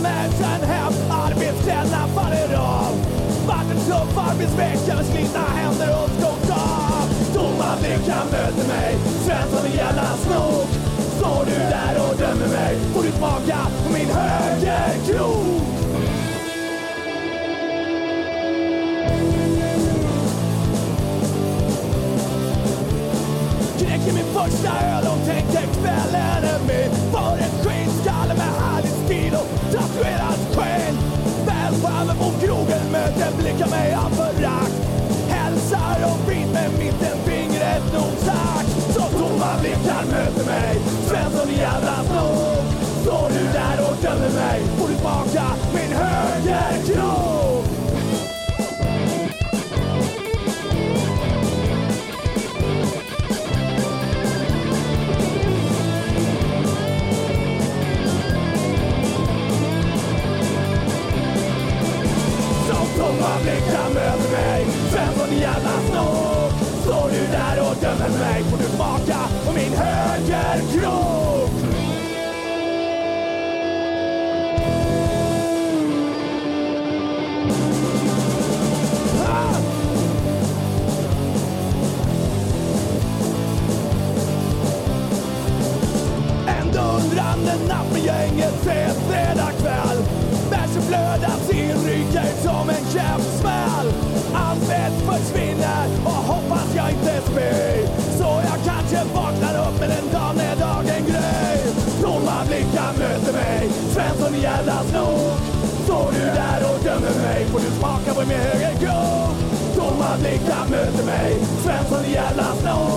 smärtan hem Arbetsställena faller av. Vatten tuff arbetsvecka med slitna händer och tungt av. Tomma blickar möter mig Svensson i jävla snok. Står du där och dömer mig Får du smaka på min högerkrok Knäcker min första öl och tänker Den blickar mig av förakt. Hälsar och fint med mittenfingret nog sagt. Så tomma blickar möter mig. Svensson jävla snor tomma blickar möter mig. Svensson jävla snopp Står du där och dömer mig får du smaka på min högerkrok Ah! En dundrande natt med gänget ses. Sannolikt möter mig. Svensson i jävla nåd